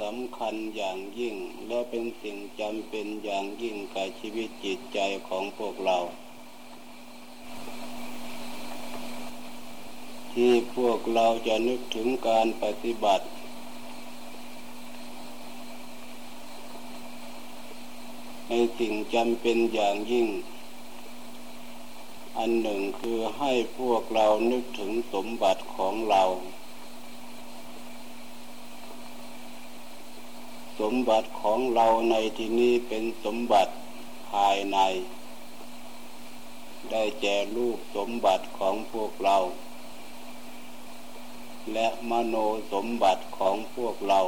สำคัญอย่างยิ่ง และเป็นสิ่งจำเป็นอย่างยิ่งกับชีวิตจิตใจของพวกเรา ที่พวกเราจะนึกถึงการปฏิบัติ ในสิ่งจำเป็นอย่างยิ่ง อันหนึ่งคือให้พวกเรานึกถึงสมบัติของเรา สมบัติของเราในที่นี้เป็นสมบัติภายใน ได้แก่รูปสมบัติของพวกเรา และมโนสมบัติของพวกเรา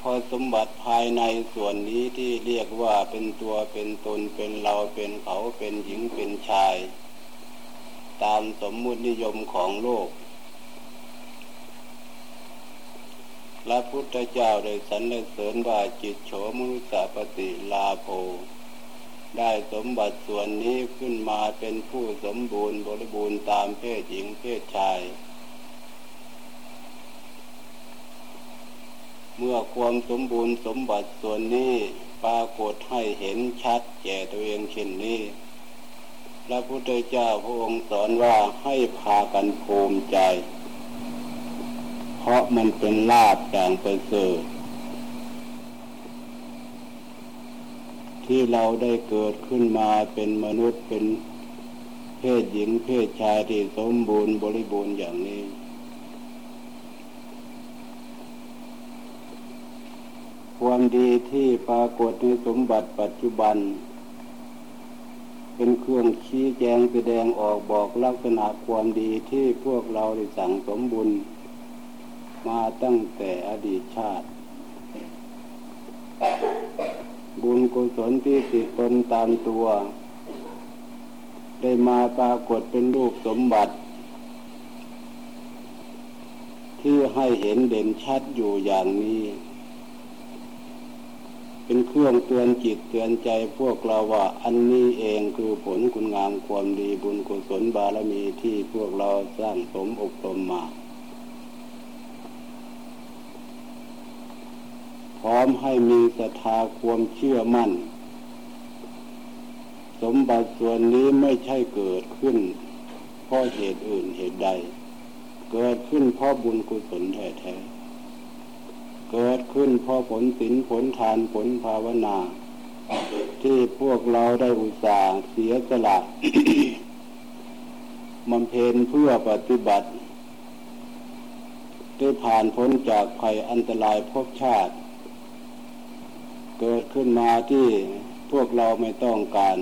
พอสมบัติภายในส่วนนี้ที่เรียกว่าเป็นตัวเป็นตนเป็นเราเป็นเขาเป็นหญิงเป็นชาย ตามสมมุตินิยมของโลก พระพุทธเจ้าได้สรรเสริญว่าจิตโฉมุสาปฏิลาโภได้สมบัติส่วนนี้ขึ้นมาเป็นผู้สมบูรณ์บริบูรณ์ตามเพศหญิงเพศชาย เมื่อความสมบูรณ์สมบัติส่วนนี้ปรากฏให้เห็นชัดแก่ตัวเองเช่นนี้ พระพุทธเจ้าพระองค์สอนว่าให้พากันภูมิใจ เพราะมันเป็นลาบอย่างปเสริฐที่เราได้เกิดขึ้นมาเป็นมนุษย์เป็นเพศหญิงเพศชายที่สมบูรณ์บริบูรณ์อย่างนี้ ความดีที่ปรากฏในสมบัติปัจจุบัน เป็นเครื่องชี้แจงแสดงออกบอกลักษณะความดีที่พวกเราได้สั่งสมบุญ มาตั้งแต่อดีตชาติ บุญกุศลที่ติดตนตามตัว ได้มาปรากฏเป็นรูปสมบัติ ที่ให้เห็นเด่นชัดอยู่อย่างนี้ เป็นเครื่องเตือนจิตเตือนใจพวกเราว่าอันนี้เองคือผลคุณงามความดีบุญกุศลบารมีที่พวกเราสร้างสมอบรมมา พร้อมให้มีศรัทธาความเชื่อมั่น สมบัติส่วนนี้ไม่ใช่เกิดขึ้นเพราะเหตุอื่นเหตุใด เกิดขึ้นเพราะบุญกุศลแท้ๆเกิดขึ้นเพราะผลศีลผลทานผลภาวนา ที่พวกเราได้อุตส่าห์เสียสละมันเพนเพื่อปฏิบัติได้ผ่านพ้นจากภัยอันตรายพบชาติ เกิดขึ้นมาที่พวกเราไม่ต้องการ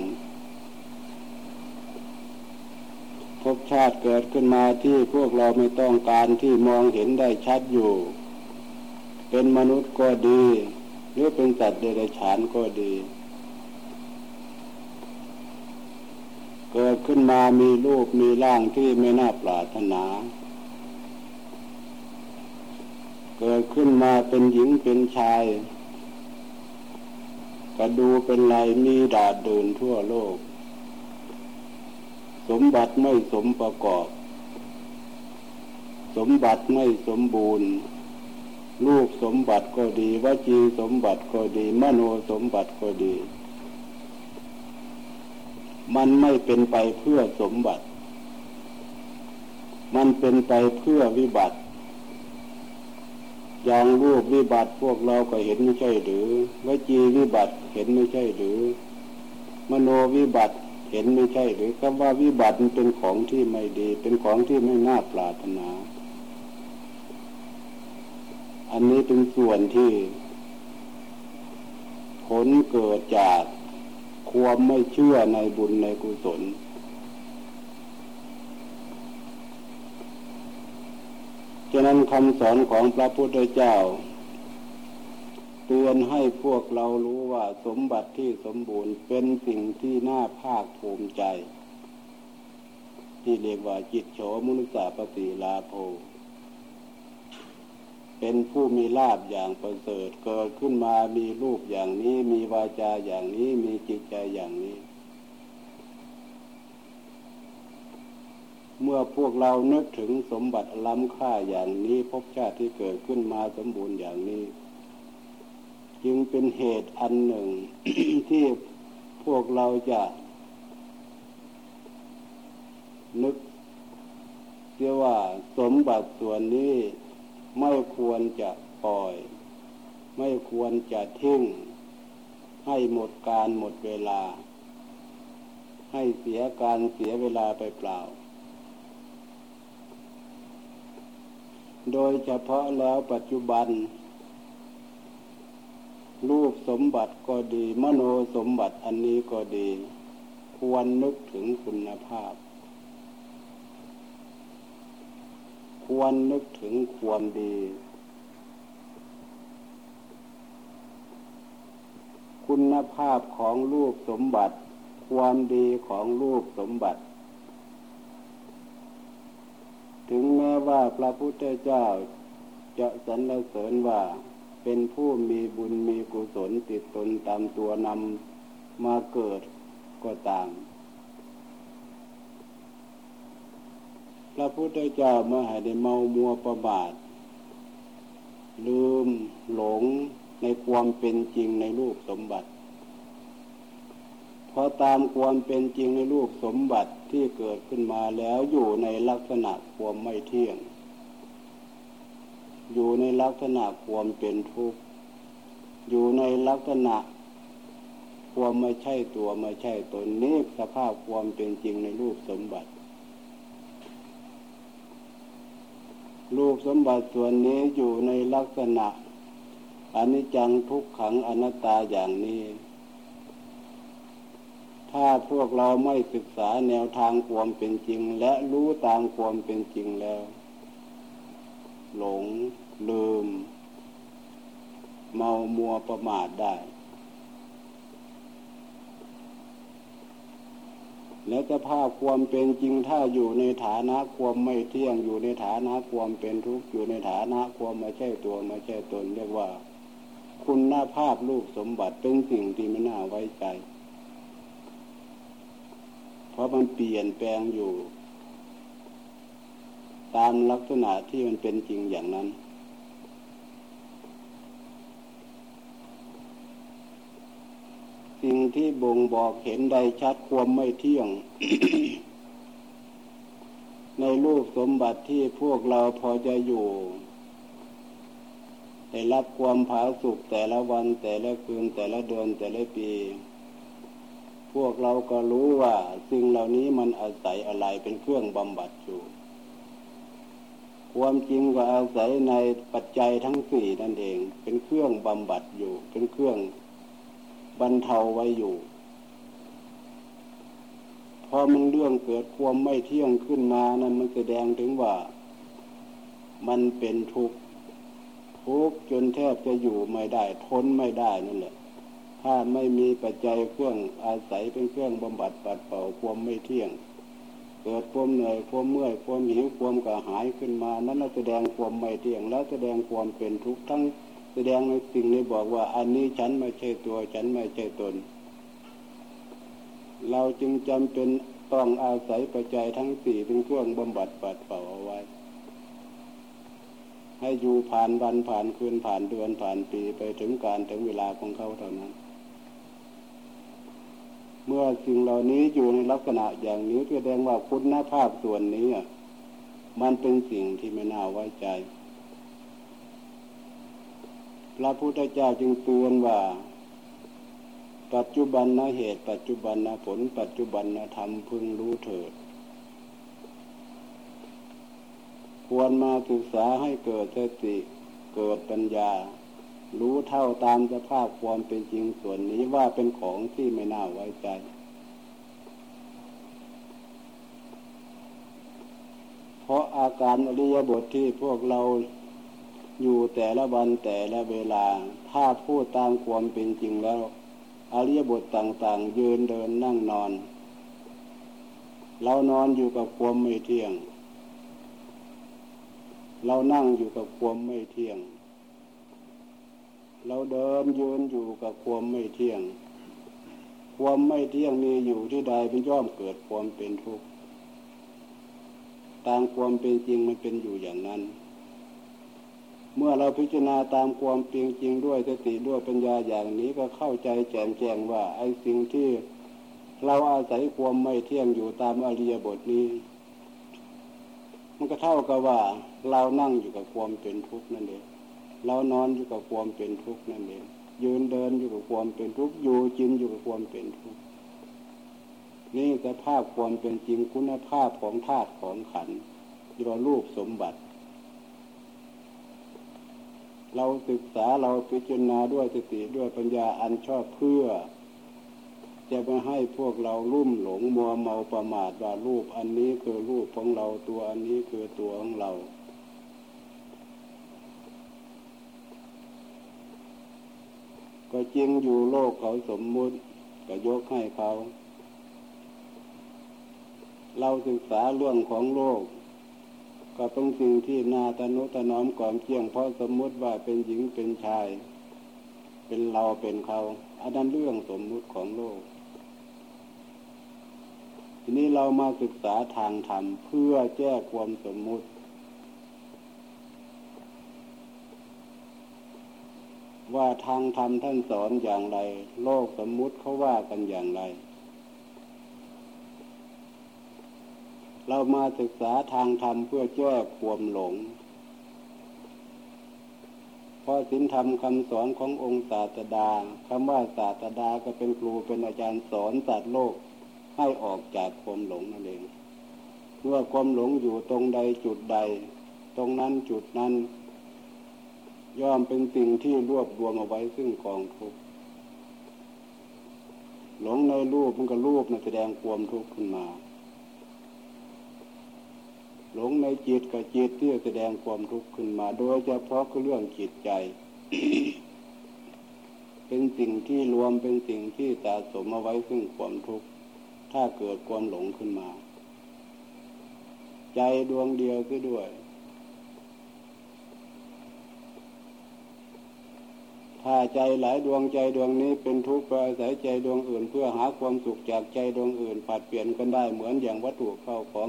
ภพชาติเกิดขึ้นมาที่พวกเราไม่ต้องการที่มองเห็นได้ชัดอยู่ เป็นมนุษย์ก็ดี หรือเป็นสัตว์เดรัจฉานก็ดี เกิดขึ้นมามีรูปมีร่างที่ไม่น่าปรารถนา เกิดขึ้นมาเป็นหญิงเป็นชาย ก็ดูเป็นไรมีดาดเดินทั่วโลก สมบัติไม่สมประกอบ สมบัติไม่สมบูรณ์ ลูกสมบัติก็ดีวจีสมบัติก็ดี มโนสมบัติก็ดี มันไม่เป็นไปเพื่อสมบัติ มันเป็นไปเพื่อวิบัติ อย่างรูปวิบัติพวกเราก็เห็นไม่ใช่หรือวจีวิบัติเห็นไม่ใช่หรือ มโนวิบัติเห็นไม่ใช่หรือคำว่าวิบัติมันเป็นของที่ไม่ดี เป็นของที่ไม่น่าปรารถนา อันนี้เป็นส่วนที่ ผลเกิดจากความไม่เชื่อในบุญในกุศล ฉะนั้นคำสอนของพระพุทธเจ้า เตือนให้พวกเรารู้ว่าสมบัติที่สมบูรณ์เป็นสิ่งที่น่าภาคภูมิใจ ที่เรียกว่าจิตโฉมุนสาปฏิลาโภเป็นผู้มีลาบอย่างประเสริฐเกิดขึ้นมามีรูปอย่างนี้มีวาจาอย่างนี้มีจิตใจอย่างนี้ เมื่อพวกเรานึกถึงสมบัติล้ำค่าอย่างนี้พบชาติที่เกิดขึ้นมาสมบูรณ์อย่างนี้ จึงเป็นเหตุอันหนึ่ง ที่พวกเราจะนึกเสียว่าสมบัติส่วนนี้ไม่ควรจะปล่อย ไม่ควรจะทิ้งให้หมดการหมดเวลา ให้เสียการเสียเวลาไปเปล่า โดยเฉพาะแล้วปัจจุบัน รูปสมบัติก็ดี มโนสมบัติอันนี้ก็ดี ควรนึกถึงคุณภาพ ควรนึกถึงความดี คุณภาพของลูกสมบัติ ความดีของลูกสมบัติ ถึงแว่าพระพุทธเจ้าจะสรรเสริญว่าเป็นผู้มีบุญมีกุศลติดตนตามตัวนำมาเกิดก็ตาม พระพุทธเจ้าเมื่อให้ได้เมามัวประบาท ลืมหลงในความเป็นจริงในรูปสมบัติ พอตามความเป็นจริงในรูปสมบัติที่เกิดขึ้นมาแล้วอยู่ในลักษณะความไม่เที่ยง อยู่ในลักษณะความเป็นทุกข์ อยู่ในลักษณะความไม่ใช่ตัวไม่ใช่ตนนี้สภาพความเป็นจริงในรูปสมบัติ รูปสมบัติส่วนนี้อยู่ในลักษณะอนิจจังทุกขังอนัตตาอย่างนี้ ถ้าพวกเราไม่ศึกษาแนวทางความเป็นจริง และรู้ตามความเป็นจริงแล้ว หลงลืม เมามัวประมาทได้ และสภาพความเป็นจริงถ้าอยู่ในฐานะความไม่เที่ยงอยู่ในฐานะความเป็นทุกข์อยู่ในฐานะความไม่ใช่ตัวไม่ใช่ตนเรียกว่า คุณภาพลูกสมบัติเป็นสิ่งที่ไม่น่าไว้ใจ ราะมันเปลี่ยนแปลงอยู่ ตามลักษณะที่มันเป็นจริงอย่างนั้น สิ่งที่บ่งบอกเห็นได้ชัดความไม่เที่ยง ในรูปสมบัติที่พวกเราพอจะอยู่ได้รับความผาสุกแต่ละวันแต่ละคืนแต่ละเดือนแต่ละปี พวกเราก็รู้ว่าสิ่งเหล่านี้มันอาศัยอะไรเป็นเครื่องบำบัดอยู่ความจริงก็อาศัยในปัจจัยทั้งสี่นั่นเอง เป็นเครื่องบำบัดอยู่ เป็นเครื่องบรรเทาไว้อยู่ พอมันเรื่องเกิดความไม่เที่ยงขึ้นมานั้นมันแสดงถึงว่า มันเป็นทุกข์ทุกข์จนแทบจะอยู่ไม่ได้ทนไม่ได้นั่นแหละ ถ้าไม่มีปัจจัยเครื่องอาศัยเป็นเครื่องบำบัดปัดเป่าความไม่เที่ยง เกิดความเหนื่อยความเมื่อยความหิวความกระหายขึ้นมา นั้นแสดงความไม่เที่ยง แล้วแสดงความเป็นทุกข์ทั้งแสดงในสิ่งนี้บอกว่า อันนี้ฉันไม่ใช่ตัวฉันไม่ใช่ตน เราจึงจำเป็นต้องอาศัยปัจจัยทั้งสี่เป็นเครื่องบำบัดปัดเป่าเอาไว้ ให้อยู่ผ่านวันผ่านคืนผ่านเดือนผ่านปีไปถึงการถึงเวลาของเขาเท่านั้น เมื่อสิ่งเหล่านี้อยู่ในลักษณะอย่างนี้แสดงว่าคุณภาพส่วนนี้มันเป็นสิ่งที่ไม่น่าไว้ใจ พระพุทธเจ้าจึงเตือนว่าปัจจุบันนะเหตุ ปัจจุบันนะผล ปัจจุบันนะธรรมพึงรู้เถิด ควรมาศึกษาให้เกิดสติเกิดปัญญา รู้เท่าตามสภาพความเป็นจริงส่วนนี้ว่าเป็นของที่ไม่น่าไว้ใจ เพราะอาการอริยบทที่พวกเราอยู่แต่ละวันแต่ละเวลา ถ้าพูดตามความเป็นจริงแล้ว อริยบทต่าง ๆ ยืนเดินนั่งนอน เรานอนอยู่กับความไม่เที่ยง เรานั่งอยู่กับความไม่เที่ยง เราเดินยืนอยู่กับความไม่เที่ยง ความไม่เที่ยงมีอยู่ที่ใดเป็นย่อมเกิดความเป็นทุกข์ตามความเป็นจริงมันเป็นอยู่อย่างนั้น เมื่อเราพิจารณาตามความเป็นจริงด้วยสติด้วยปัญญาอย่างนี้ก็เข้าใจแจ่มแจ้งว่าไอ้สิ่งที่เราอาศัยความไม่เที่ยงอยู่ตามอริยบทนี้ มันก็เท่ากับว่าเรานั่งอยู่กับความเป็นทุกข์นั่นเอง เรานอนอยู่กับความเป็นทุกข์นั่นเองยืนเดินอยู่กับความเป็นทุกข์อยู่จินอยู่กับความเป็นทุกข์นี่สภาพความเป็นจริงคุณภาพของธาตุของขันที่เรารูปสมบัติ เราศึกษาเราพิจารณาด้วยสติด้วยปัญญาอันชอบเพื่อ จะไม่ให้พวกเราลุ่มหลงมัวเมาประมาทว่ารูปอันนี้คือรูปของเราตัวอันนี้คือตัวของเรา ก็จริงอยู่โลกเขาสมมุติก็ยกให้เขา เราศึกษาเรื่องของโลก ก็เป็นสิ่งที่นาตนุตน้อมก่อมเที่ยงเพราะสมมุติว่าเป็นหญิงเป็นชาย เป็นเราเป็นเขาอันนั้นเรื่องสมมุติของโลก ทีนี้เรามาศึกษาทางธรรมเพื่อแก้ความสมมุติ ว่าทางธรรมท่านสอนอย่างไร โลกสมมุติเขาว่ากันอย่างไร เรามาศึกษาทางธรรมเพื่อแก้ความหลง เพราะสินธรรมคำสอนขององค์ศาสดาคำว่าศาสดาก็เป็นครูเป็นอาจารย์สอนสัตว์โลกให้ออกจากความหลงนั่นเองเมื่อความหลงอยู่ตรงใดจุดใด ตรงนั้นจุดนั้น ย่อมเป็นสิ่งที่รวบรวมเอาไว้ซึ่งกองทุกข์หลงในรูปมันก็รูปนะแสดงความทุกข์ขึ้นมา หลงในจิตกับจิตที่แสดงความทุกข์ขึ้นมา โดยเฉพาะคือเรื่องจิตใจ เป็นสิ่งที่รวมเป็นสิ่งที่สะสมเอาไว้ซึ่งความทุกข์ถ้าเกิดความหลงขึ้นมา ใจดวงเดียวก็ด้วย ถ้าใจหลายดวงใจดวงนี้เป็นทุกข์ไปอาศัยใจดวงอื่น เพื่อหาความสุขจากใจดวงอื่นผัดเปลี่ยนกันได้เหมือนอย่างวัตถุเข้าของ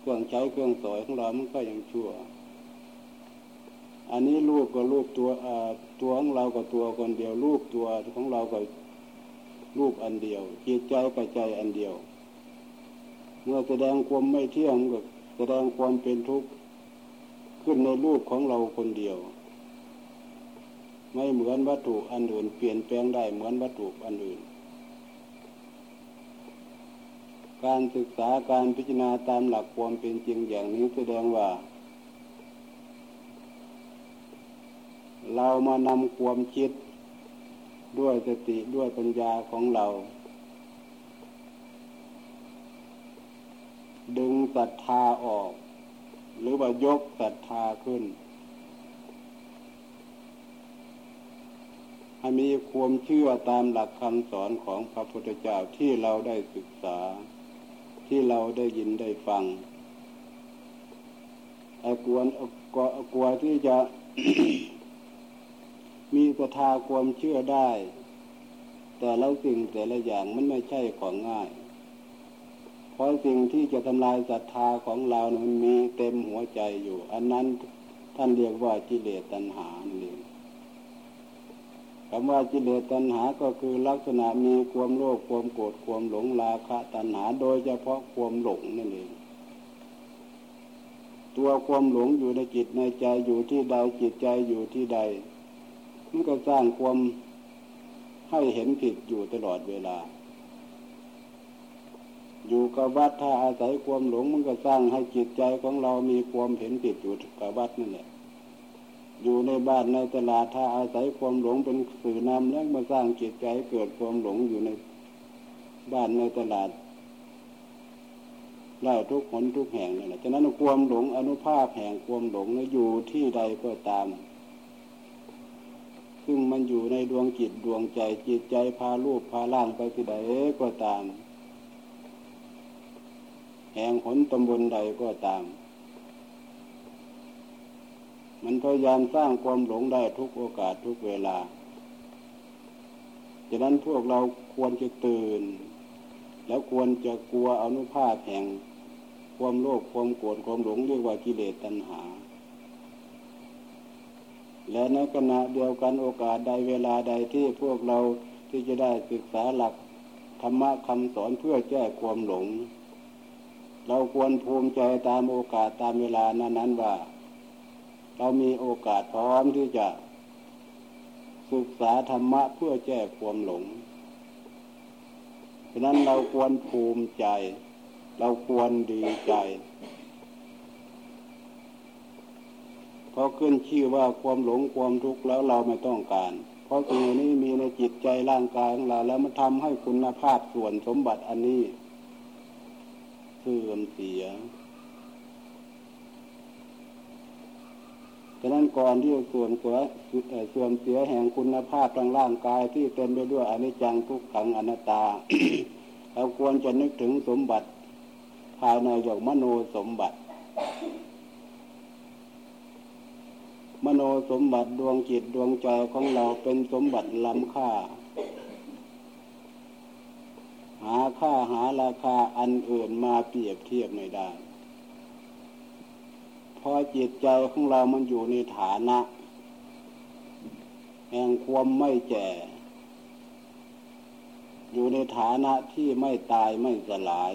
เครื่องใช้เครื่องสอยของเรามันก็ยังชั่ว อันนี้รูปก็รูปตัวตัวของเราก็ตัวคนเดียวรูปตัวของเราก็รูปอันเดียวจิตใจกับใจอันเดียว เมื่อแสดงความไม่เที่ยงก็แสดงความเป็นทุกข์ขึ้นในรูปของเราคนเดียว ไม่เหมือนวัตถุอันอื่น เปลี่ยนแปลงได้เหมือนวัตถุอันอื่น การศึกษาการพิจารณาตามหลักความเป็นจริงอย่างนี้แสดงว่า เรามานำความคิดด้วยสติด้วยปัญญาของเรา ดึงศรัทธาออก หรือว่ายกศรัทธาขึ้น ให้มีความเชื่อตามหลักคำสอนของพระพุทธเจ้าที่เราได้ศึกษา ที่เราได้ยินได้ฟังไอ้กวนกลัวกลัวที่จะมีศรัทธาความเชื่อได้ แต่แล้วสิ่งแต่ละอย่างมันไม่ใช่ของง่าย เพราะสิ่งที่จะทำลายศรัทธาของเรามันมีเต็มหัวใจอยู่ อันนั้นท่านเรียกว่ากิเลสตัณหานั่นเคำว่ากิเลสตัณหาก็คือลักษณะมีความโลภความโกรธความหลงราคะตัณหาโดยเฉพาะความหลงนั่นเอง ตัวความหลงอยู่ในจิตในใจอยู่ที่ใดจิตใจอยู่ที่ใดมันก็สร้างความให้เห็นผิดอยู่ตลอดเวลา อยู่กับวัดถ้าอาศัยความหลงมันก็สร้างให้จิตใจของเรามีความเห็นผิดอยู่กับวัดนั่นแหละ อยู่ในบ้านในตลาดถ้าอาศัยความหลงเป็นสื่อนำแล้วมาสร้างจิตใจเกิดความหลงอยู่ในบ้านในตลาดได้ทุกคนทุกแห่งนั่นแหละฉะนั้นความหลงอนุภาพแห่งความหลงอยู่ที่ใดก็ตาม ซึ่งมันอยู่ในดวงจิตดวงใจจิตใจพาลูกพาล่างไปที่ใดก็ตาม แห่งผลตำบลใดก็ตาม มันพยายามสร้างความหลงได้ทุกโอกาสทุกเวลาดังนั้นพวกเราควรจะตื่น แล้วควรจะกลัวอนุภาพแห่งความโลภความโกรธความหลงเรียกว่ากิเลสตัณหา และในขณะเดียวกันโอกาสใดเวลาใดที่พวกเราที่จะได้ศึกษาหลักธรรมะคำสอนเพื่อแก้ความหลง เราควรภูมิใจตามโอกาสตามเวลานั้นนั้นว่า เรามีโอกาสพร้อมที่จะศึกษาธรรมะเพื่อแก้ความหลง ฉะนั้นเราควรภูมิใจ เราควรดีใจ เพราะขึ้นชื่อว่าความหลงความทุกข์แล้วเราไม่ต้องการ เพราะสิ่งนี้มีในจิตใจร่างกายของเราแล้วมันทำให้คุณภาพส่วนสมบัติอันนี้เสื่อมเสีย ฉะนั้นก่อนที่ส่วนเสียส่วนเสียแห่งคุณภาพทางร่างกายที่เต็มไปด้วยอนิจจังทุกขังอนัตตา เราควรจะนึกถึงสมบัติ ภายในอย่างมโนสมบัติ มโนสมบัติดวงจิตดวงใจของเราเป็นสมบัติล้ำค่า หาค่าหาราคาอันอื่นมาเปรียบเทียบไม่ได้ พอจิตใจของเรามันอยู่ในฐานะ แห่งความไม่แก่อยู่ในฐานะที่ไม่ตายไม่สลาย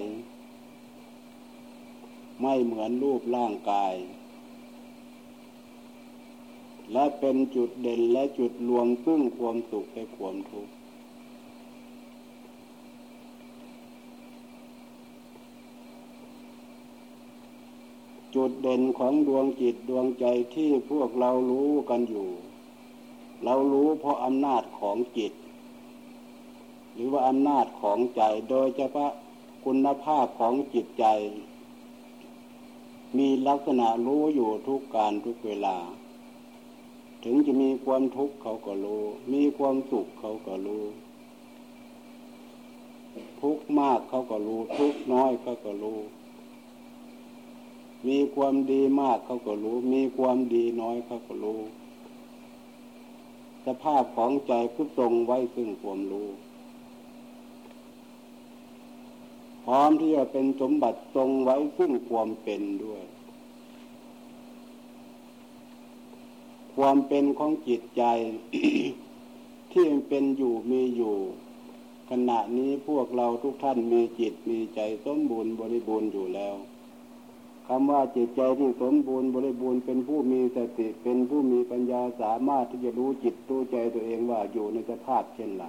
ไม่เหมือนรูปร่างกาย และเป็นจุดเด่นและจุดรวมซึ่งความสุขและความทุกข์ จุดเด่นของดวงจิตดวงใจที่พวกเรารู้กันอยู่ เรารู้เพราะอำนาจของจิต หรือว่าอำนาจของใจโดยเฉพาะคุณภาพของจิตใจ มีลักษณะรู้อยู่ทุกการทุกเวลา ถึงจะมีความทุกข์เขาก็รู้ มีความสุขเขาก็รู้ทุกมากเขาก็รู้ ทุกน้อยเขาก็รู้ มีความดีมากเขาก็รู้ มีความดีน้อยเขาก็รู้ สภาพของใจคือทรงไว้ซึ่งความรู้ พร้อมที่จะเป็นสมบัติทรงไว้ซึ่งความเป็นด้วย ความเป็นของจิตใจ ที่เป็นอยู่มีอยู่ขณะนี้พวกเราทุกท่านมีจิตมีใจสมบูรณ์บริบูรณ์อยู่แล้ว คำว่าจิตใจที่สมบูรณ์บริบูรณ์เป็นผู้มีสติเป็นผู้มีปัญญาสามารถที่จะรู้จิตรู้ใจตัวเองว่าอยู่ในสภาพเช่นไร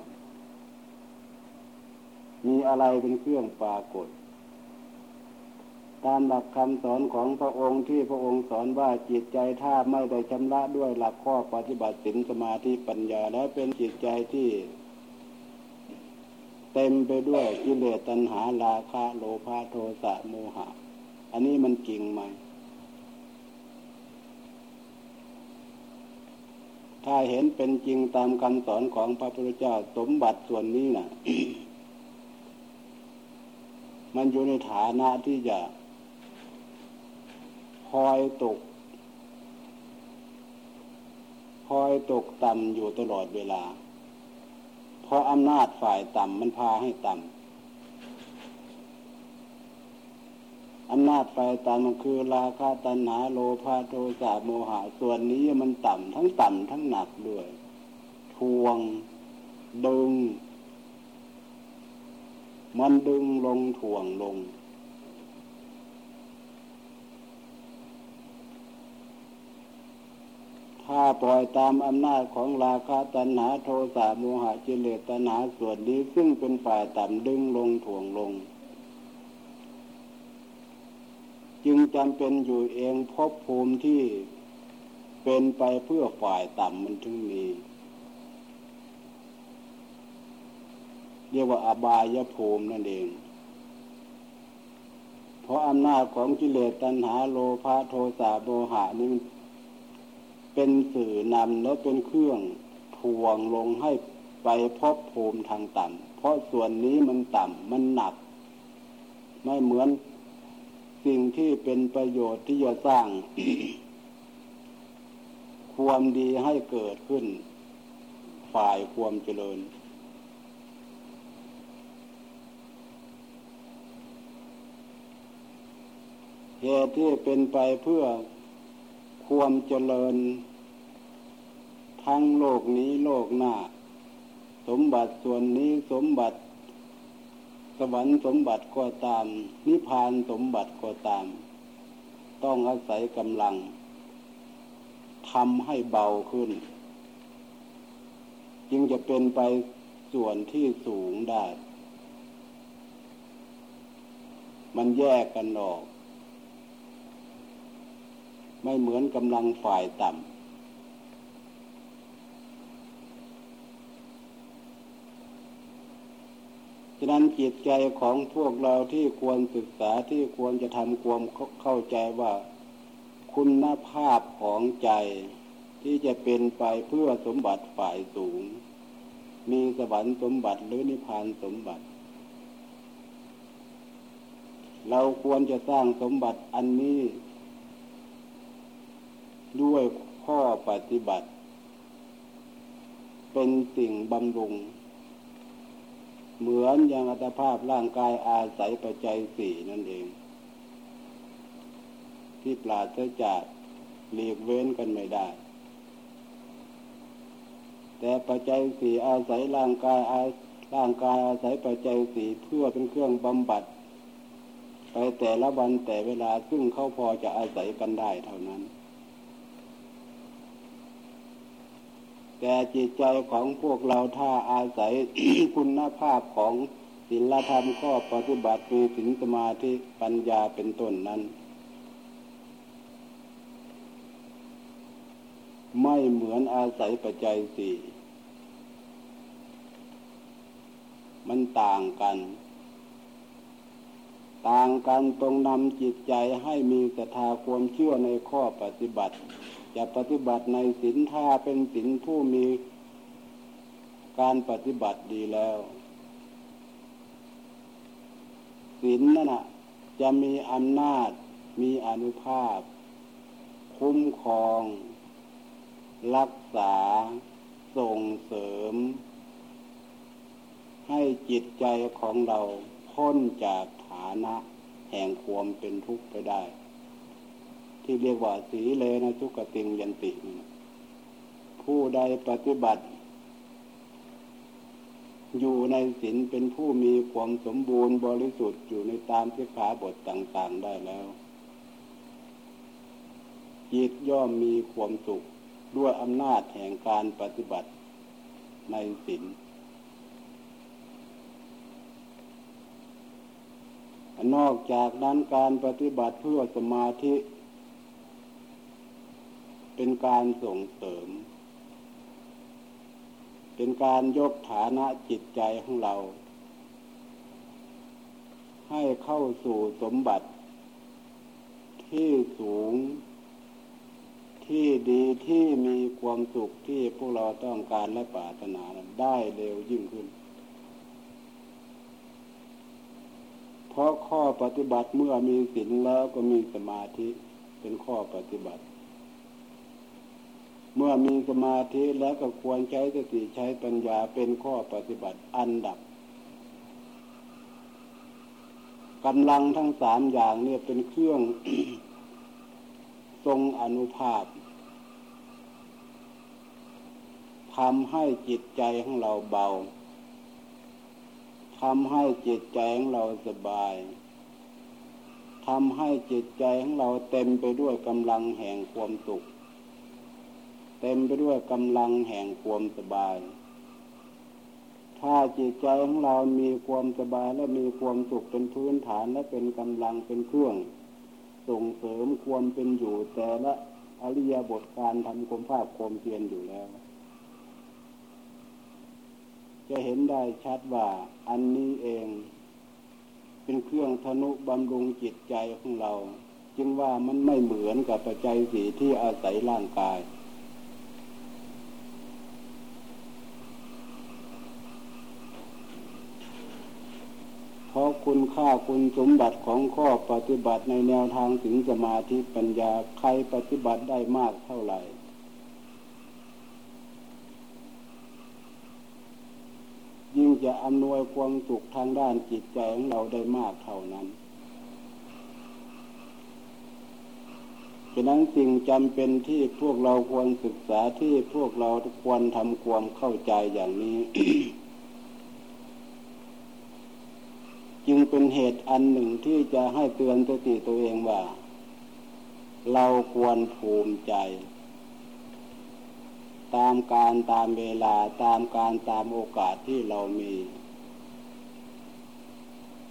มีอะไรเป็นเครื่องปรากฏ ตามหลักคำสอนของพระองค์ที่พระองค์สอนว่าจิตใจถ้าไม่ได้ชำระด้วยหลักข้อปฏิบัติสินสมาธิปัญญาแล้วเป็นจิตใจที่ เต็มไปด้วยกิเลสตัณหาราคะโลภะโทสะโมหะ อันนี้มันจริงไหมถ้าเห็นเป็นจริงตามคำสอนของพระพุทธเจ้าสมบัติส่วนนี้นะ่ะ มันอยู่ในฐานะที่จะคอยตกคอยตกต่ำอยู่ตลอดเวลา เพราะอำนาจฝ่ายต่ำมันพาให้ต่ำ อำนาจไฟตามมันคือราคาตัณหาโลภะโทสะโมหะส่วนนี้มันต่ำทั้งต่ำทั้งหนักด้วย ทวง ดึง มันดึงลงทวงลง ถ้าปล่อยตามอำนาจของราคาตัณหาโทสะโมหะจิเลตตัณหาส่วนนี้ซึ่งเป็นฝ่ายต่ำดึงลงทวงลง จึงจำเป็นอยู่เองพบภูมิที่เป็นไปเพื่อฝ่ายต่ำมันถึงมีเรียกว่าอบายภูมินั่นเอง เพราะอำนาจของกิเลสตัณหาโลภะโทสะโมหะนี่เป็นสื่อนำและเป็นเครื่องทวงลงให้ไปพบภูมิทางต่ำเพราะส่วนนี้มันต่ำมันหนัก ไม่เหมือน สิ่งที่เป็นประโยชน์ที่จะสร้าง ความดีให้เกิดขึ้น ฝ่ายความเจริญ เหตุที่เป็นไปเพื่อความเจริญ ทั้งโลกนี้โลกหน้า สมบัติส่วนนี้สมบัติ สวรรค์สมบัติก็ตาม นิพพานสมบัติก็ตาม ต้องอาศัยกำลังทำให้เบาขึ้น จึงจะเป็นไปส่วนที่สูงได้ มันแยกกันออก ไม่เหมือนกำลังฝ่ายต่ำะนั้นจิตใจของพวกเราที่ควรศึกษาที่ควรจะทำความเข้าใจว่าคุณภาพของใจที่จะเป็นไปเพื่อสมบัติฝ่ายสูง มีสวรรค์สมบัติหรือนิพพานสมบัติ เราควรจะสร้างสมบัติอันนี้ ด้วยข้อปฏิบัติ เป็นสิ่งบำรุง เหมือนอย่างอัตภาพร่างกายอาศัยปัจจัยสี่นั่นเอง ที่ปราศจากหลีกเว้นกันไม่ได้ แต่ปัจจัยสี่อาศัยร่างกายอาร่างกายอาศัยปัจจัยสี่เพื่อเป็นเครื่องบำบัด ไปแต่ละวันแต่เวลาซึ่งเขาพอจะอาศัยกันได้เท่านั้น แต่จิตใจของพวกเราถ้าอาศัยคุณภาพของศีลธรรมข้อปฏิบัติคือศีลสมาธิปัญญาเป็นต้นนั้น ไม่เหมือนอาศัยปัจจัยสี่มันต่างกัน ต่างกันตรงนำจิตใจให้มีศรัทธาความเชื่อในข้อปฏิบัติ จะปฏิบัติในศีลท่าเป็นศีลผู้มีการปฏิบัติดีแล้วศีลนั่นนะจะมีอำนาจมีอนุภาพ คุ้มครอง รักษา ส่งเสริม ให้จิตใจของเราพ้นจาก ฐานะ แห่งความเป็นทุกข์ไปได้ ที่เรียกว่าสีเลนะทุกติงยันติ ผู้ใดปฏิบัติ อยู่ในศีลเป็นผู้มีความสมบูรณ์บริสุทธิ์อยู่ในตามที่ขาบทต่าง ๆได้แล้วจิตย่อมมีความสุขด้วยอำนาจแห่งการปฏิบัติในศีล นอกจากนั้นการปฏิบัติเพื่อสมาธิ เป็นการส่งเสริม เป็นการยกฐานะจิตใจของเรา ให้เข้าสู่สมบัติ ที่สูง ที่ดีที่มีความสุขที่พวกเราต้องการและปรารถนาได้เร็วยิ่งขึ้น เพราะข้อปฏิบัติเมื่อมีศีลแล้วก็มีสมาธิเป็นข้อปฏิบัติ เมื่อมีสมาธิแล้วก็ควรใช้สติใช้ปัญญาเป็นข้อปฏิบัติอันดับกำลังทั้งสามอย่างเนี่ยเป็นเครื่องทรงอนุภาพทำให้จิตใจของเราเบา ทำให้จิตใจของเราสบายทำให้จิตใจของเราเต็มไปด้วยกำลังแห่งความสุข เต็มไปด้วยกำลังแห่งความสบาย ถ้าจิตใจของเรามีความสบายและมีความสุขเป็นพื้นฐานและเป็นกำลังเป็นเครื่อง ส่งเสริมความเป็นอยู่แต่ละอริยบทการทำความภาคความเพียรอยู่แล้ว จะเห็นได้ชัดว่าอันนี้เอง เป็นเครื่องทนุบำรุงจิตใจของเรา จึงว่ามันไม่เหมือนกับปัจจัยสีที่อาศัยร่างกายเพราะคุณค่าคุณสมบัติของข้อปฏิบัติในแนวทางถึงสมาธิปัญญาใครปฏิบัติได้มากเท่าไหร่ ยิ่งจะอำนวยความสุขทางด้านจิตใจของเราได้มากเท่านั้นฉะนั้นสิ่งจำเป็นที่พวกเราควรศึกษาที่พวกเราควรทำความเข้าใจอย่างนี้ จึงเป็นเหตุอันหนึ่งที่จะให้เตือนสติตัวเองว่า เราควรภูมิใจ ตามการตามเวลาตามการตามโอกาสที่เรามี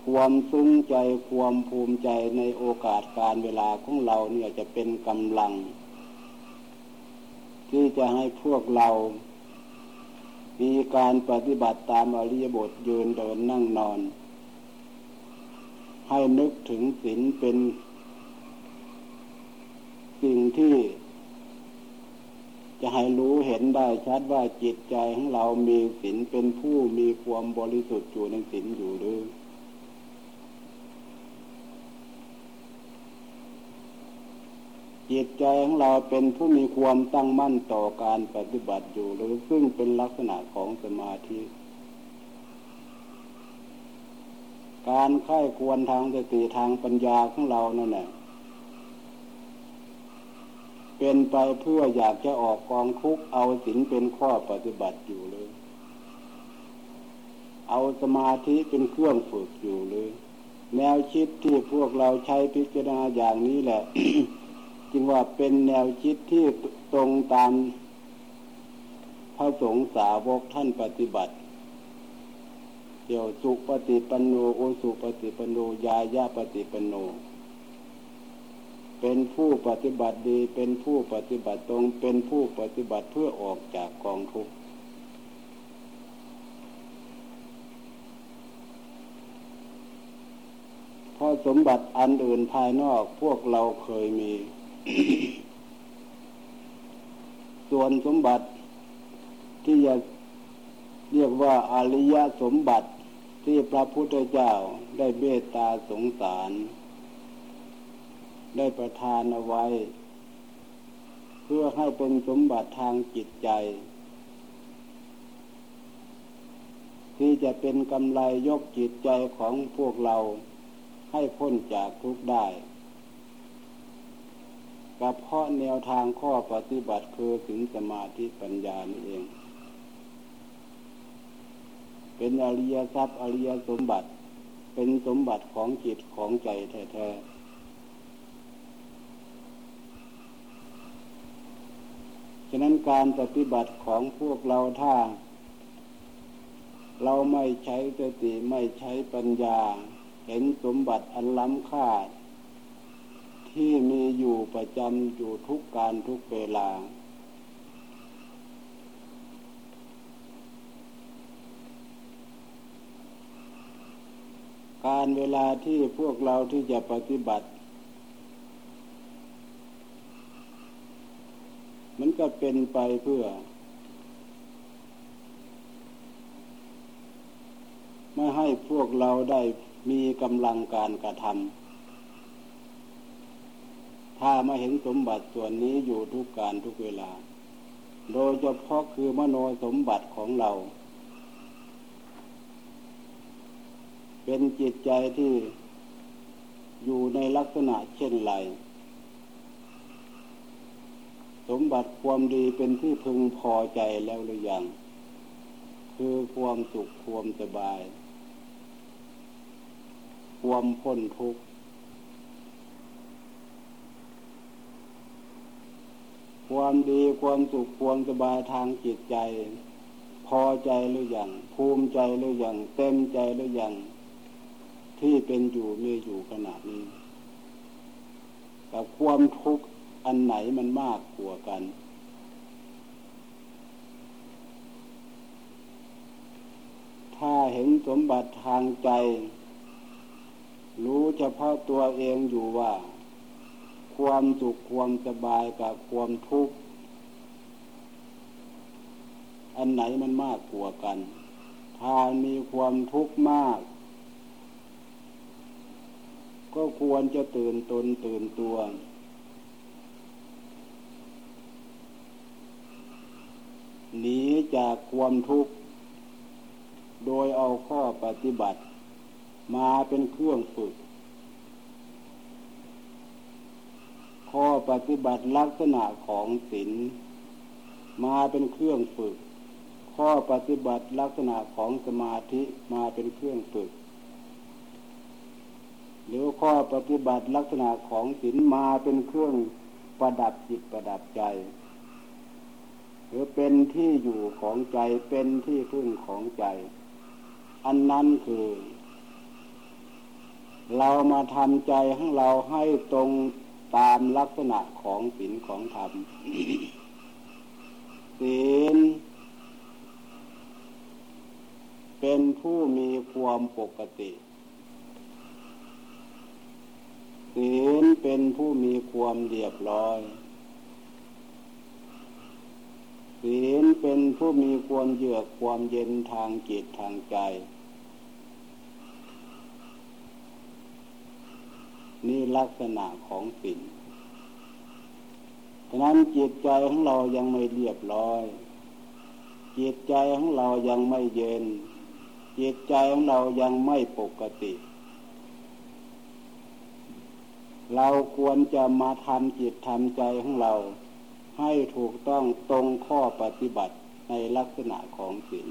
ความซึ้งใจความภูมิใจในโอกาสการเวลาของเราเนี่ยจะเป็นกำลัง ที่จะให้พวกเรา มีการปฏิบัติตามอริยบทยืนเดินนั่งนอน ให้นึกถึงศีลเป็นสิ่งที่ จะให้รู้เห็นได้ชัดว่าจิตใจของเรามีศีลเป็นผู้มีความบริสุทธิ์อยู่ในศีลอยู่หรือจิตใจของเราเป็นผู้มีความตั้งมั่นต่อการปฏิบัติอยู่หรือซึ่งเป็นลักษณะของสมาธิ การค่ายควรทางสติทางปัญญาของเรานั่นแหละ เป็นไปเพื่ออยากจะออกกองคุกเอาศีลเป็นข้อปฏิบัติอยู่เลย เอาสมาธิเป็นเครื่องฝึกอยู่เลย แนวคิดที่พวกเราใช้พิจารณาอย่างนี้แหละจึงว่าเป็นแนวคิดที่ตรงตามพระสงฆ์สาวกท่านปฏิบัติเกี่ยวสุปฏิปันโนโอสุปฏิปันโนยายาปฏิปันโน เป็นผู้ปฏิบัติดี เป็นผู้ปฏิบัติตรง เป็นผู้ปฏิบัติเพื่อออกจากกองทุกข์พอสมบัติอันอื่นภายนอกพวกเราเคยมี ส่วนสมบัติที่จะเรียกว่าอริยสมบัติที่พระพุทธเจ้าได้เมตตาสงสาร ได้ประทานเอาไว้ เพื่อให้เป็นสมบัติทางจิตใจ ที่จะเป็นกำไรยกจิตใจของพวกเราให้พ้นจากทุกข์ได้ก็เพราะแนวทางข้อปฏิบัติคือถึงสมาธิปัญญานี่เอง เป็นอริยทรัพย์อริยสมบัติ เป็นสมบัติของจิตของใจแท้ๆ ฉะนั้นการปฏิบัติของพวกเราถ้า เราไม่ใช้สติไม่ใช้ปัญญา เห็นสมบัติอันล้ำค่า ที่มีอยู่ประจำอยู่ทุกการทุกเวลา การเวลาที่พวกเราที่จะปฏิบัติ มัน ก็เป็นไปเพื่อ ไม่ให้พวกเราได้มีกำลังการกระทำถ้าไมาเห็นสมบัติส่วนนี้อยู่ทุกการทุกเวลา โดยเฉพาะคือมโนสมบัติของเรา เป็นจิตใจที่อยู่ในลักษณะเช่นไร สมบัติความดีเป็นที่พึงพอใจแล้วหรือยัง คือความสุขความสบาย ความพ้นทุกข์ความดีความสุขความสบายทางจิตใจ พอใจหรือยังภูมิใจหรือยังเต็มใจหรือยังที่เป็นอยู่มีอยู่ขนาดนี้กับความทุกข์ อันไหนมันมากกว่ากัน ถ้าเห็นสมบัติทางใจ รู้เฉพาะตัวเองอยู่ว่า ความสุขความสบายกับความทุกข์ อันไหนมันมากกว่ากัน ถ้ามีความทุกข์มากก็ควรจะตื่นตนตื่นตัว หนีจากความทุกข์ โดยเอาข้อปฏิบัติ มาเป็นเครื่องฝึก ข้อปฏิบัติลักษณะของศีลมาเป็นเครื่องฝึก ข้อปฏิบัติลักษณะของสมาธิมาเป็นเครื่องฝึก หรือข้อปฏิบัติลักษณะของศีลมาเป็นเครื่องประดับจิตประดับใจ รือเป็นที่อยู่ของใจเป็นที่พึ่งของใจ อันนั้นคือ เรามาทำใจของเราให้ตรงตามลักษณะของศีลของธรรมศีลเป็นผู้มีความปกติศีลเป็นผู้มีความเรียบร้อย ศีล เป็นผู้มีความเยือกความเย็นทางจิตทางใจ นี่ลักษณะของศีลฉะนั้นจิตใจของเรายังไม่เรียบร้อย จิตใจของเรายังไม่เย็น จิตใจของเรายังไม่ปกติ เราควรจะมาทำจิตทำใจของเรา ให้ถูกต้องตรงข้อปฏิบัติในลักษณะของศีล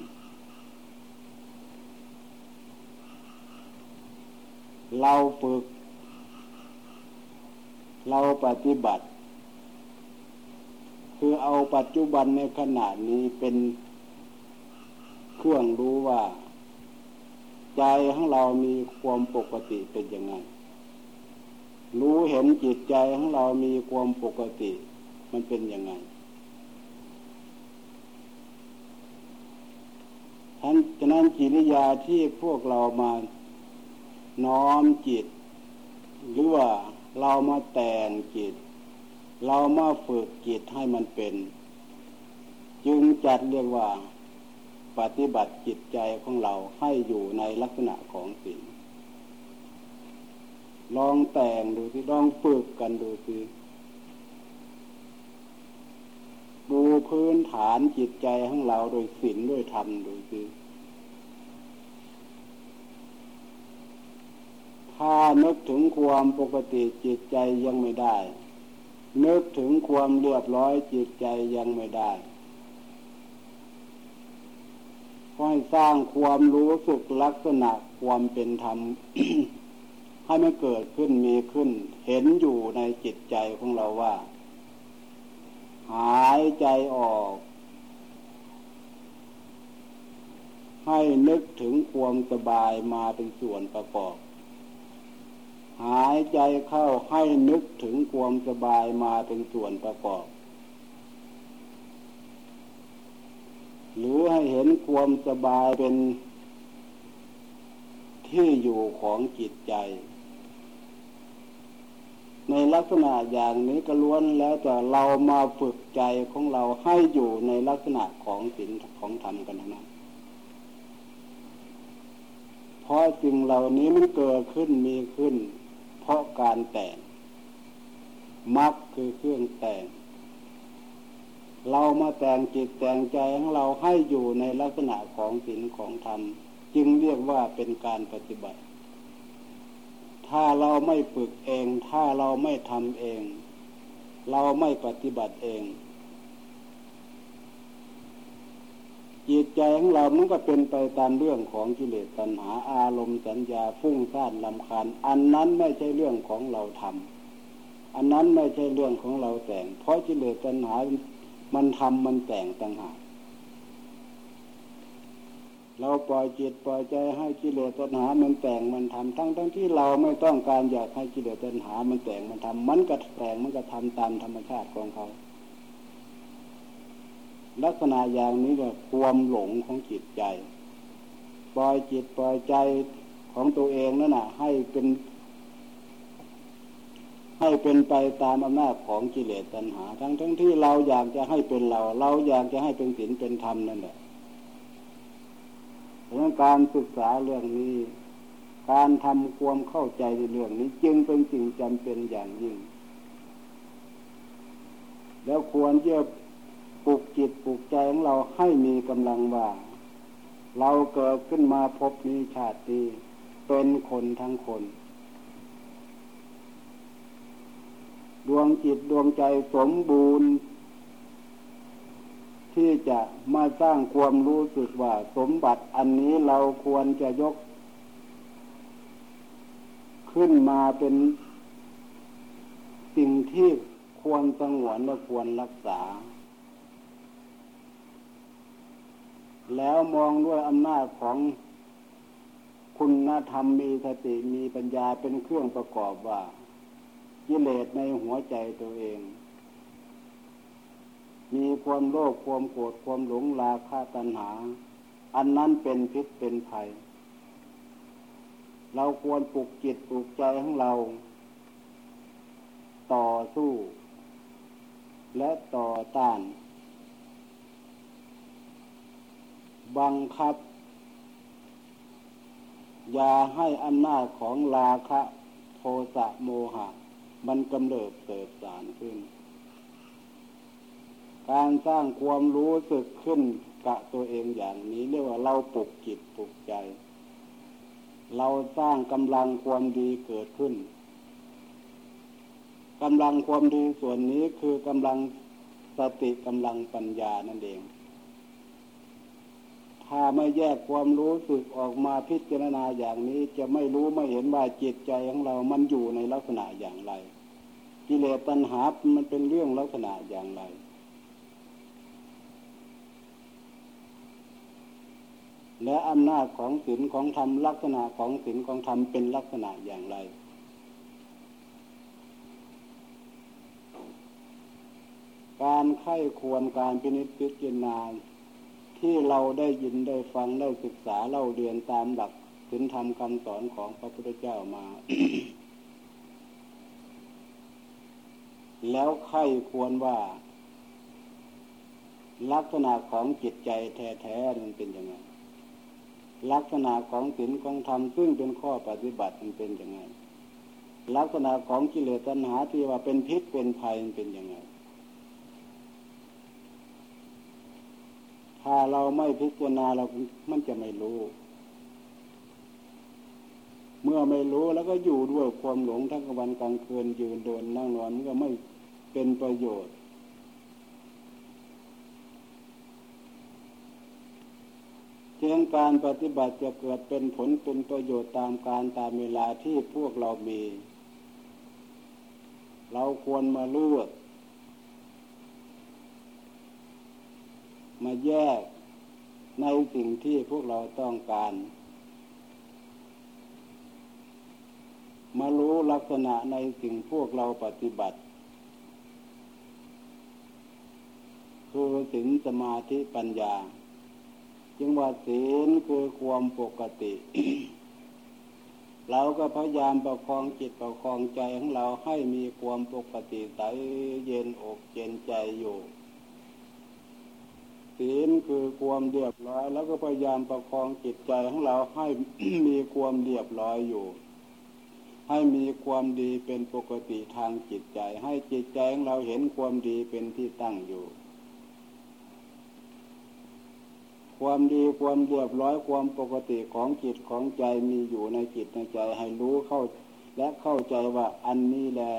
เราฝึก เราปฏิบัติ คือเอาปัจจุบันในขณะนี้เป็นเครื่องรู้ว่า ใจของเรามีความปกติเป็นยังไง รู้เห็นจิตใจของเรามีความปกติ มันเป็นยังไงท่านฉะนั้นจิริยาที่พวกเรามาน้อมจิต หรือว่าเรามาแต่งจิต เรามาฝึกจิตให้มันเป็น จึงจัดเรียกว่าปฏิบัติจิตใจของเราให้อยู่ในลักษณะของสิ่งลองแต่งดูสิลองฝึกกันดูสิดู พื้นฐานจิตใจของเราโดยศีลด้วยธรรมโดูสิถ้านึกถึงความปกติจิตใจยังไม่ได้ นึกถึงความเรียบร้อยจิตใจยังไม่ได้ค่อยสร้างความรู้สึกลักษณะความเป็นธรรม ให้มันเกิดขึ้นมีขึ้น เห็นอยู่ในจิตใจของเราว่า หายใจออก ให้นึกถึงความสบายมาเป็นส่วนประกอบ หายใจเข้าให้นึกถึงความสบายมาเป็นส่วนประกอบ หรือให้เห็นความสบายเป็นที่อยู่ของจิตใจ ในลักษณะอย่างนี้ก็ล้วนแล้วแต่เรามาฝึกใจของเราให้อยู่ในลักษณะของศีลของธรรมกันนั้นเพราะสิ่งเหล่านี้มันเกิดขึ้นมีขึ้น เพราะการแต่งมักคือเครื่องแต่ง เรามาแต่งจิตแต่งใจของเราให้อยู่ในลักษณะของศีลของธรรม จึงเรียกว่าเป็นการปฏิบัติ ถ้าเราไม่ฝึกเอง ถ้าเราไม่ทำเอง เราไม่ปฏิบัติเองจิตใจของเรามันก็เป็นไปตามเรื่องของกิเลสตัณหาอารมณ์สัญญาฟุ้งซ่านลำคาญ อันนั้นไม่ใช่เรื่องของเราทำอันนั้นไม่ใช่เรื่องของเราแต่ง เพราะกิเลสตัณหา มันทำมันแต่งต่างหาก เราปล่อยจิตปล่อยใจให้กิเลสตัณหา มันแต่งมันทำทั้งทั้งที่เราไม่ต้องการอยากให้กิเลสตัณหา มันแต่งมันทำมันก็แต่งมันก็ทำตามธรรมชาติของเขา ลักษณะอย่างนี้ก็ความหลงของจิตใจ ปล่อยจิตปล่อยใจของตัวเองนั่นน่ะ ให้เป็น ให้เป็นไปตามอำนาจของกิเลสตัณหา ทั้งทั้งที่เราอยากจะให้เป็นเรา เราอยากจะให้เป็นศีลเป็นธรรมนั่นแหละ เรื่องการศึกษาเรื่องนี้ การทำความเข้าใจในเรื่องนี้ จึงเป็นสิ่งจำเป็นอย่างยิ่ง แล้วควรจะปลุกจิตปลุกใจของเราให้มีกำลังว่า เราเกิดขึ้นมาพบนี้ชาตินี้เป็นคนทั้งคน ดวงจิตดวงใจสมบูรณ์ ที่จะมาสร้างความรู้สึกว่าสมบัติอันนี้เราควรจะยก ขึ้นมาเป็นสิ่งที่ควรสงวนและควรรักษา แล้วมองด้วยอำนาจของคุณธรรมมีสติมีปัญญาเป็นเครื่องประกอบว่ากิเลสในหัวใจตัวเอง มีความโลภความโกรธความหลงราคะตัณหา อันนั้นเป็นพิษเป็นภัย เราควรปลุกจิตปลุกใจของเรา ต่อสู้ และต่อต้าน บังคับ อย่าให้อำนาจของราคะ โทสะโมหะ มันกำเริบเกิดสารขึ้น การสร้างความรู้สึกขึ้นกะตัวเองอย่างนี้เรียกว่าเราปลุกจิตปลุกใจ เราสร้างกำลังความดีเกิดขึ้นกำลังความดีส่วนนี้คือกำลังสติกำลังปัญญานั่นเอง ถ้าไม่แยกความรู้สึกออกมาพิจารณาอย่างนี้จะไม่รู้ไม่เห็นว่าจิตใจของเรามันอยู่ในลักษณะอย่างไร กิเลสตัณหามันเป็นเรื่องลักษณะอย่างไร และอำนาจของศีลของธรรมลักษณะของศีลของธรรมเป็นลักษณะอย่างไร การไข้ควรการพินิจพิจารณาที่เราได้ยินได้ฟังได้ศึกษาเล่าเรียนตามหลักศีลธรรมคำสอนของพระพุทธเจ้ามา แล้วใครควรว่า ลักษณะของจิตใจแท้ๆมันเป็นยังไง ลักษณะของศีลของธรรมซึ่งเป็นข้อปฏิบัติมันเป็นยังไง ลักษณะของกิเลสตัณหาที่ว่าเป็นพิษเป็นภัยมันเป็นยังไง ถ้าเราไม่พิจารณาเรามันจะไม่รู้ เมื่อไม่รู้แล้วก็อยู่ด้วยความหลงทั้งวันกลางคืนยืนเดินนั่งนอนมันก็ไม่เป็นประโยชน์ เพียงการปฏิบัติจะเกิดเป็นผลเป็นประโยชน์ตามการตามเวลาที่พวกเรามี เราควรมาเลือกมาแยกในสิ่งที่พวกเราต้องการ มารู้ลักษณะในสิ่งพวกเราปฏิบัติ คือสิ่งสมาธิปัญญา จึงว่าศีลคือความปกติ เราก็พยายามประคองจิตประคองใจของเราให้มีความปกติใสเย็นอกเย็นใจอยู่ศีลคือความเรียบร้อย แล้วก็พยายามประคองจิตใจของเราให้มีความเรียบร้อยอยู่ ให้มีความดีเป็นปกติทางจิตใจ ให้จิตใจของเราเห็นความดีเป็นที่ตั้งอยู่ ความดีความเรียบร้อยความปกติของจิตของใจมีอยู่ในจิตในใจให้รู้เข้า และเข้าใจว่าอันนี้แหละ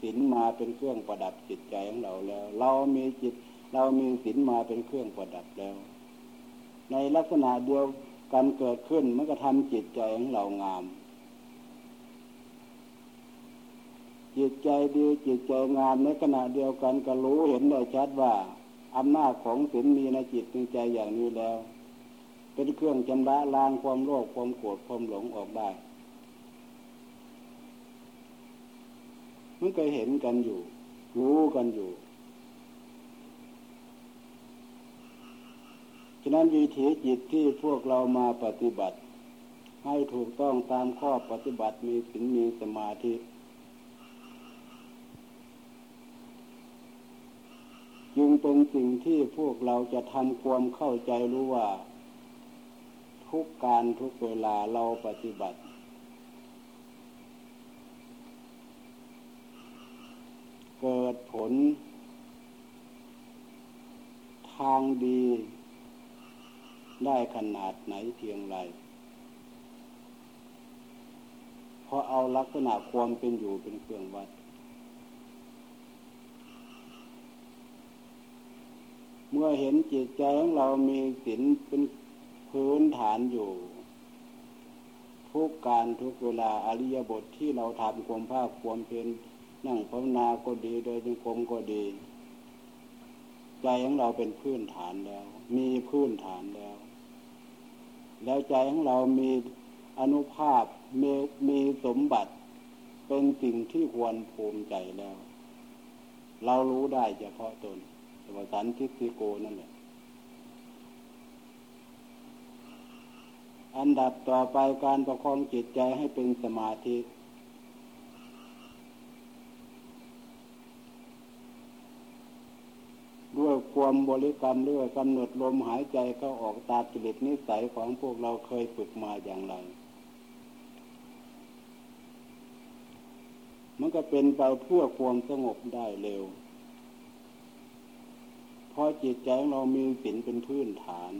ศีลมาเป็นเครื่องประดับจิตใจของเราแล้ว เรามีจิต เรามีศีลมาเป็นเครื่องประดับแล้ว ในลักษณะเดียวกันเกิดขึ้นมันก็ทำจิตใจของเรางาม จิตใจดีจิตใจงามในขณะเดียวกันก็รู้เห็นได้ชัดว่า อำนาจของศีลมีในจิตในใจอย่างนี้แล้ว เป็นเครื่องชำระล้างความโลภความโกรธความหลงออกได้มันก็เห็นกันอยู่ รู้กันอยู่ฉะนั้นวิถีจิตที่พวกเรามาปฏิบัติ ให้ถูกต้องตามข้อปฏิบัติมีศีลมีสมาธิ จึงเป็นสิ่งที่พวกเราจะทำความเข้าใจรู้ว่า ทุกการทุกเวลาเราปฏิบัติ เกิดผล ทางดี ได้ขนาดไหนเพียงไรเพราะเอาลักษณะความเป็นอยู่เป็นเครื่องวัด เมื่อเห็นจิตใจของเรามีศีลเป็นพื้นฐานอยู่ ทุกการทุกเวลาอริยบทที่เราทำความภาคความเพียรนั่งภาวนาก็ดีโดยจงกรมก็ดี ใจของเราเป็นพื้นฐานแล้ว มีพื้นฐานแล้ว แล้วใจของเรามีอนุภาพมีมีสมบัติเป็นสิ่งที่ควรภูมิใจแล้ว เรารู้ได้เฉพาะตน สวสันทิติโกนั่นแหละอันดับต่อไปการประคองจิตใจให้เป็นสมาธิ ด้วยความบริกรรมด้วยกำหนดลมหายใจเข้าออกตามจิตนิสัยของพวกเราเคยฝึกมาอย่างไร มันก็เป็นไปเพื่อความสงบได้เร็ว ราะจิตใจของเรามีศีลเป็นพื้นฐาน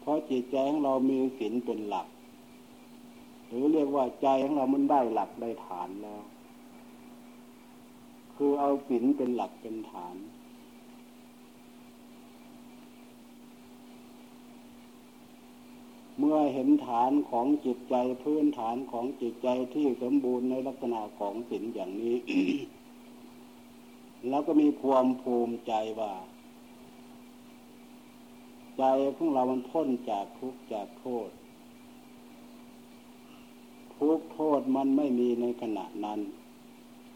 เพราะจิตใจของเรามีศีลเป็นหลัก หรือเรียกว่าใจของเรามันได้หลักได้ฐานแล้ว คือเอาศีลเป็นหลักเป็นฐาน เมื่อเห็นฐานของจิตใจพื้นฐานของจิตใจที่สมบูรณ์ในลักษณะของศีลอย่างนี้ แล้วก็มีความภูมิใจว่า ใจของเรามันพ้นจากทุกจากโทษ ทุกโทษมันไม่มีในขณะนั้น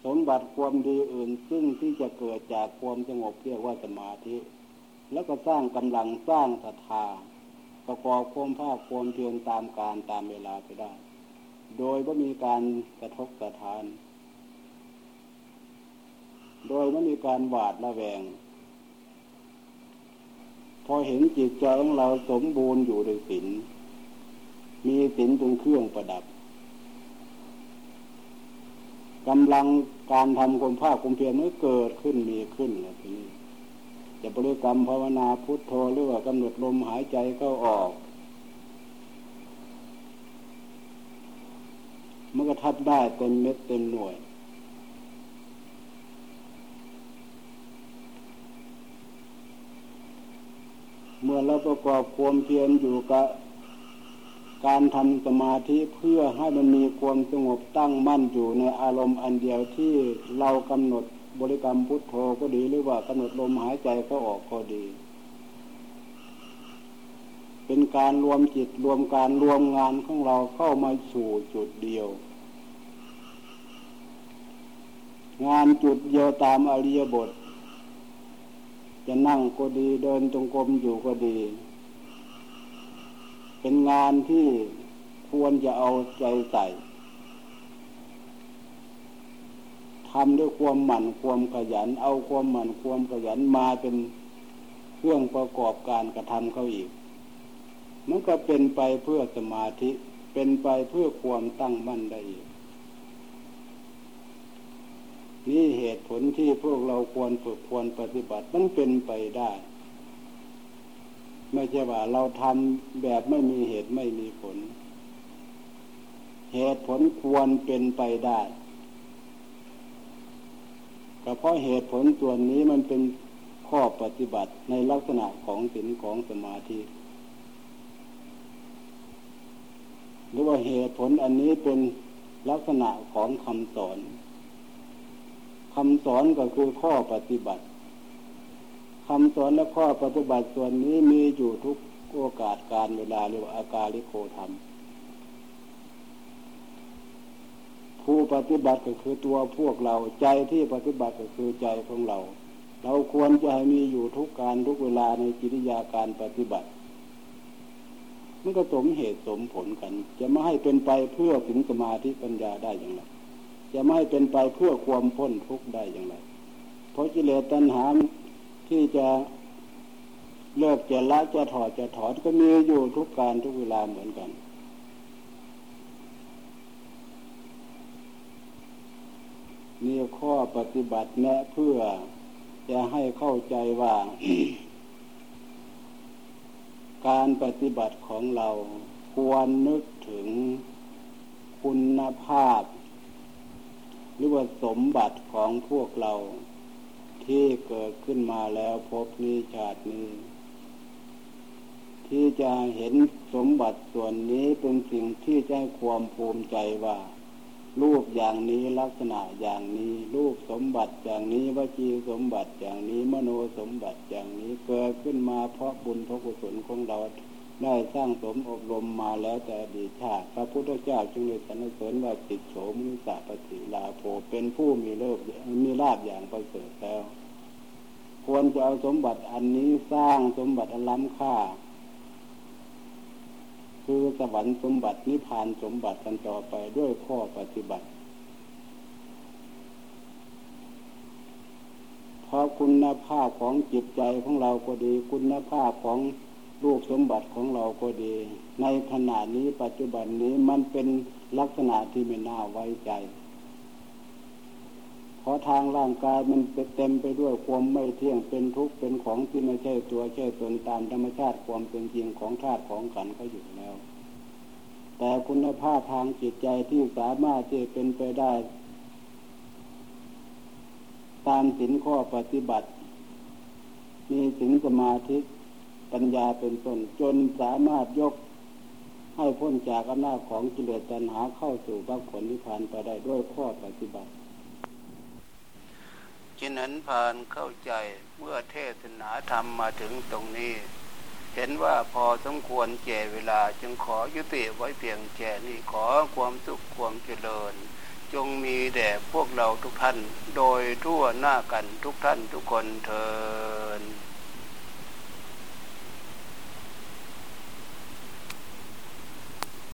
สมบัติความดีอื่นซึ่งที่จะเกิดจากความสงบเรียกว่าสมาธิ แล้วก็สร้างกำลังสร้างศรัทธาประกอบความภาคความเพียรตามการตามเวลาไปได้ โดยไม่มีการกระทบกระทาน โดยไม่มีการหวาดระแวง พอเห็นจิตใจของเราสมบูรณ์อยู่ในศีลมีศีลเป็นเครื่องประดับกำลังการทำความภาคความเพียรนั้นเกิดขึ้นมีขึ้นแล้วทีนี้จะบริกรรมภาวนาพุทโธหรือว่ากำหนดลมหายใจเข้าออกมันก็ทัดได้เต็มเม็ดเต็มหน่วย เมื่อเราประกอบความเพียรอยู่กับการทำสมาธิเพื่อให้มันมีความสงบตั้งมั่นอยู่ในอารมณ์อันเดียวที่เรากำหนดบริกรรมพุทโธก็ดีหรือว่ากำหนดลมหายใจก็ออกก็ดี เป็นการรวมจิตรวมการรวมงานของเราเข้ามาสู่จุดเดียว งานจุดเดียวตามอริยบท จะนั่งก็ดีเดินจงกรมอยู่ก็ดี เป็นงานที่ควรจะเอาใจใส่ทำด้วยความหมั่นความขยัน เอาความหมั่นความขยันมาเป็นเครื่องประกอบการกระทำเขาอีก มันก็เป็นไปเพื่อสมาธิเป็นไปเพื่อความตั้งมั่นได้อีก นี่เหตุผลที่พวกเราควรฝึกควรปฏิบัติมันเป็นไปได้ ไม่ใช่ว่าเราทำแบบไม่มีเหตุไม่มีผล เหตุผลควรเป็นไปได้ก็เพราะเหตุผลส่วนนี้มันเป็นข้อปฏิบัติในลักษณะของศีลของสมาธิหรือว่าเหตุผลอันนี้เป็นลักษณะของคำสอน คำสอนก็คือข้อปฏิบัติคำสอนและข้อปฏิบัติส่วนนี้มีอยู่ทุกโอกาสการเวลาเรียกว่าอาการลิโคธรรม ผู้ปฏิบัติก็คือตัวพวกเราใจที่ปฏิบัติก็คือใจของเรา เราควรจะให้มีอยู่ทุกการทุกเวลาในจิตยาการปฏิบัติมันก็สมเหตุสมผลกัน จะไม่ให้เป็นไปเพื่อถึงสมาธิปัญญาได้อย่างไร จะไม่เป็นไปเพื่อความพ้นทุกข์ได้อย่างไร เพราะกิเลสตัณหาที่จะเลิกจะละจะถอดจะถอนก็มีอยู่ทุกการทุกเวลาเหมือนกัน นี่ข้อปฏิบัติแนะเพื่อจะให้เข้าใจว่า การปฏิบัติของเราควรนึกถึงคุณภาพ หรือว่าสมบัติของพวกเรา ที่เกิดขึ้นมาแล้วพบนี้ชาตินี้ ที่จะเห็นสมบัติส่วนนี้เป็นสิ่งที่จะความภูมิใจว่า รูปอย่างนี้ลักษณะอย่างนี้ รูปสมบัติอย่างนี้วจีสมบัติอย่างนี้ มโนสมบัติอย่างนี้เกิดขึ้นมาเพราะบุญเพราะกุศลของเรา ได้สร้างสมอบรมมาแล้วแต่อดีตชาติพระพุทธเจ้าจึงได้สรรเสริญว่าจิตโฉมิสาปฏิลาโภเป็นผู้มีเลิศมีลาบอย่างประเสริฐแล้ว ควรจะเอาสมบัติอันนี้สร้างสมบัติอันล้ำค่า คือสวรรค์สมบัตินิพพานสมบัติกันต่อไปด้วยข้อปฏิบัติเพราะคุณภาพของจิตใจของเราก็ดีคุณภาพของ รูปสมบัติของเราก็ดี ในขณะนี้ปัจจุบันนี้มันเป็นลักษณะที่ไม่น่าไว้ใจ เพราะทางร่างกายมันเต็มไปด้วยความไม่เที่ยงเป็นทุกข์เป็นของที่ไม่ใช่ตัวใช่ตนตามธรรมชาติความเป็นจริงของธาตุของขันเขาอยู่แล้ว แต่คุณภาพทางจิตใจที่สามารถที่เป็นไปได้ ตามสินข้อปฏิบัติ มีสินสมาธิ ปัญญาเป็นต้นจนสามารถยกให้พ้นจากอำนาจของกิเลสตัณหาเข้าสู่บรรผลนิพพานไปได้ด้วยข้อปฏิบัติฉะนั้นพานเข้าใจเมื่อเทศนาธรรมมาถึงตรงนี้ เห็นว่าพอสมควรแก่เวลาจึงขอยุติไว้เพียงแค่นี้ขอความสุขความเจริญ จงมีแด่พวกเราทุกท่าน โดยทั่วหน้ากันทุกท่านทุกคนเทอ